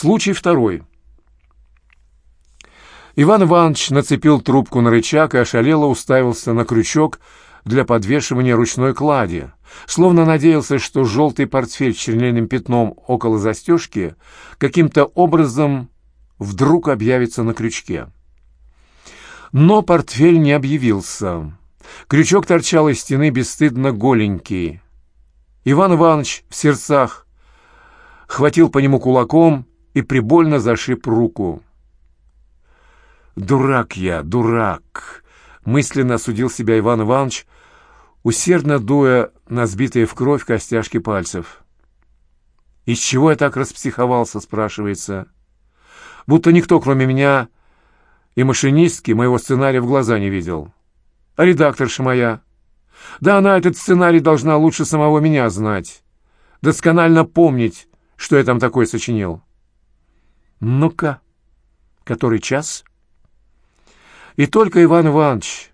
Случай второй. Иван Иванович нацепил трубку на рычаг и ошалело уставился на крючок для подвешивания ручной клади, словно надеялся, что желтый портфель с чернильным пятном около застежки каким-то образом вдруг объявится на крючке. Но портфель не объявился. Крючок торчал из стены бесстыдно голенький. Иван Иванович в сердцах хватил по нему кулаком и прибольно зашиб руку. «Дурак я, дурак!» — мысленно осудил себя Иван Иванович, усердно дуя на сбитые в кровь костяшки пальцев. «Из чего я так распсиховался?» — спрашивается. «Будто никто, кроме меня и машинистки, моего сценария в глаза не видел. А редакторша моя? Да она этот сценарий должна лучше самого меня знать, досконально помнить, что я там такое сочинил. Ну-ка, который час?» И только Иван Иванович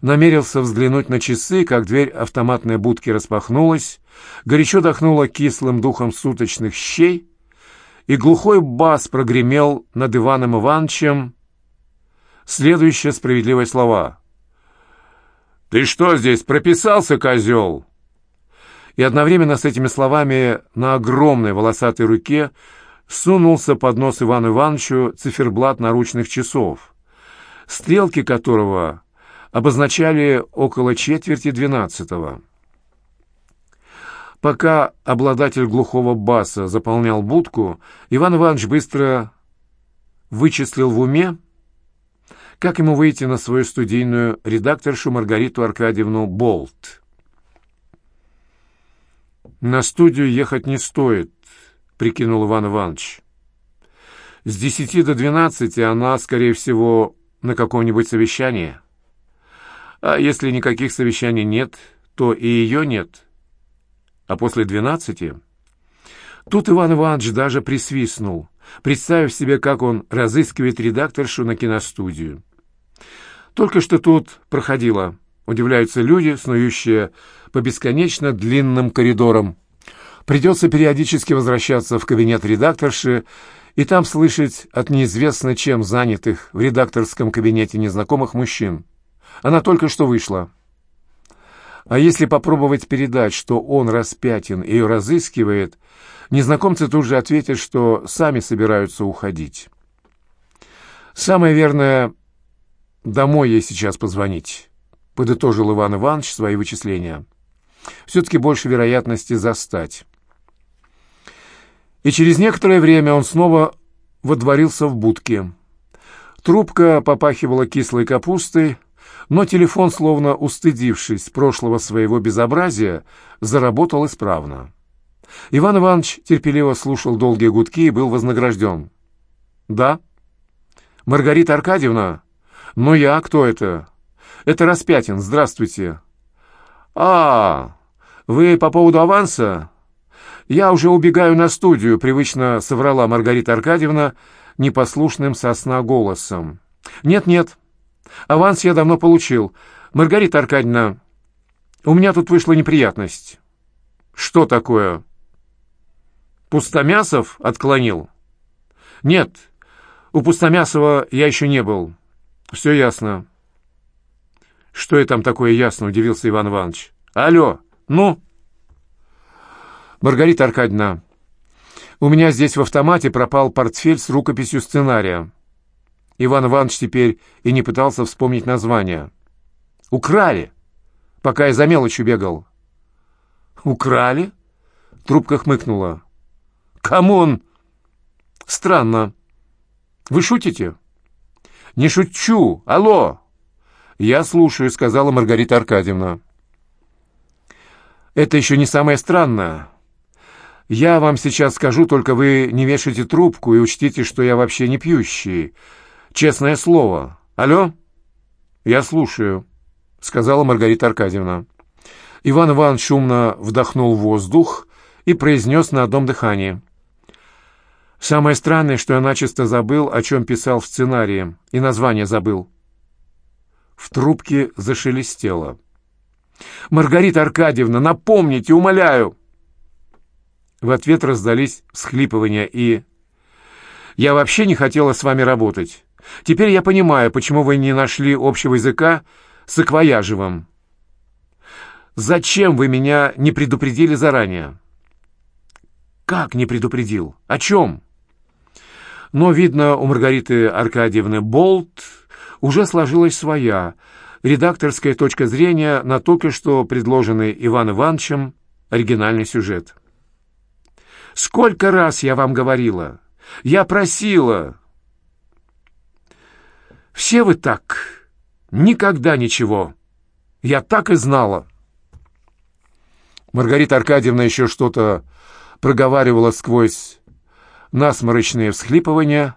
намерился взглянуть на часы, как дверь автоматной будки распахнулась, горячо дохнуло кислым духом суточных щей, и глухой бас прогремел над Иваном Ивановичем следующие справедливые слова. «Ты что здесь, прописался, козел?» И одновременно с этими словами на огромной волосатой руке сунулся под нос Ивану Ивановичу циферблат наручных часов, стрелки которого обозначали около четверти двенадцатого. Пока обладатель глухого баса заполнял будку, Иван Иванович быстро вычислил в уме, как ему выйти на свою студийную редакторшу Маргариту Аркадьевну Болт. «На студию ехать не стоит», — прикинул Иван Иванович. «С десяти до двенадцати она, скорее всего, на каком-нибудь совещании». А если никаких совещаний нет, то и ее нет. А после двенадцати... Тут Иван Иванович даже присвистнул, представив себе, как он разыскивает редакторшу на киностудию. Только что тут проходило, удивляются люди, снующие по бесконечно длинным коридорам. Придется периодически возвращаться в кабинет редакторши и там слышать от неизвестно чем занятых в редакторском кабинете незнакомых мужчин. Она только что вышла. А если попробовать передать, что он распятен и ее разыскивает, незнакомцы тут же ответят, что сами собираются уходить. Самое верное — домой ей сейчас позвонить, — подытожил Иван Иванович свои вычисления. Все-таки больше вероятности застать. И через некоторое время он снова водворился в будке. Трубка попахивала кислой капустой, но телефон, словно устыдившись прошлого своего безобразия, заработал исправно. Иван Иванович терпеливо слушал долгие гудки и был вознагражден. «Да?» «Маргарита Аркадьевна?» «Ну я, кто это?» «Это Распятин, здравствуйте». «А, вы по поводу аванса?» «Я уже убегаю на студию», — привычно соврала Маргарита Аркадьевна непослушным сосна голосом. «Нет-нет, Аванс я давно получил. Маргарита Аркадьевна, у меня тут вышла неприятность. Что такое? Пустомясов отклонил? Нет, у Пустомясова я еще не был. Все ясно. Что я там такое ясно, удивился Иван Иванович. Алло, ну? Маргарита Аркадьевна, у меня здесь в автомате пропал портфель с рукописью сценария. Иван Иванович теперь и не пытался вспомнить название. «Украли, пока я за мелочью бегал». «Украли?» — трубка хмыкнула. «Come on!» «Странно. Вы шутите?» «Не шучу! Алло!» «Я слушаю», — сказала Маргарита Аркадьевна. «Это еще не самое странное. Я вам сейчас скажу, только вы не вешайте трубку и учтите, что я вообще не пьющий». Честное слово. Алло? Я слушаю, сказала Маргарита Аркадьевна. Иван Иванович шумно вдохнул воздух и произнес на одном дыхании. Самое странное, что я начисто забыл, о чем писал в сценарии, и название забыл. В трубке зашелестело. «Маргарита Аркадьевна, напомните, умоляю!» В ответ раздались всхлипывания и Я вообще не хотела с вами работать. Теперь я понимаю, почему вы не нашли общего языка с Акваяжевым. Зачем вы меня не предупредили заранее? Как не предупредил? О чем? Но, видно, у Маргариты Аркадьевны Болт уже сложилась своя редакторская точка зрения на только что предложенный Иван Ивановичем оригинальный сюжет. «Сколько раз я вам говорила! Я просила!» «Все вы так! Никогда ничего! Я так и знала!» Маргарита Аркадьевна еще что-то проговаривала сквозь насморочные всхлипывания,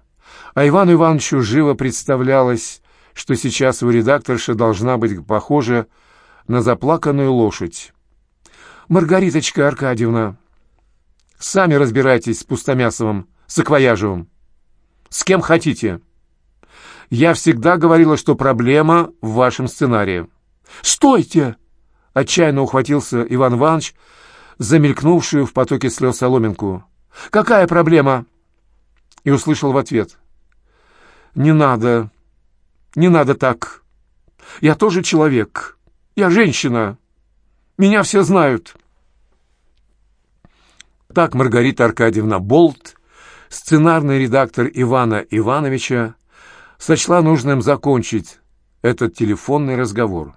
а Ивану Ивановичу живо представлялось, что сейчас у редакторши должна быть похожа на заплаканную лошадь. «Маргариточка Аркадьевна, сами разбирайтесь с Пустомясовым, с Акваяжевым. С кем хотите. Я всегда говорила, что проблема в вашем сценарии». «Стойте!» — отчаянно ухватился Иван Иванович, замелькнувшую в потоке слез соломинку. «Какая проблема?» И услышал в ответ. «Не надо, не надо так. Я тоже человек. Я женщина. Меня все знают». Так Маргарита Аркадьевна Болт, сценарный редактор Ивана Ивановича, сочла нужным закончить этот телефонный разговор.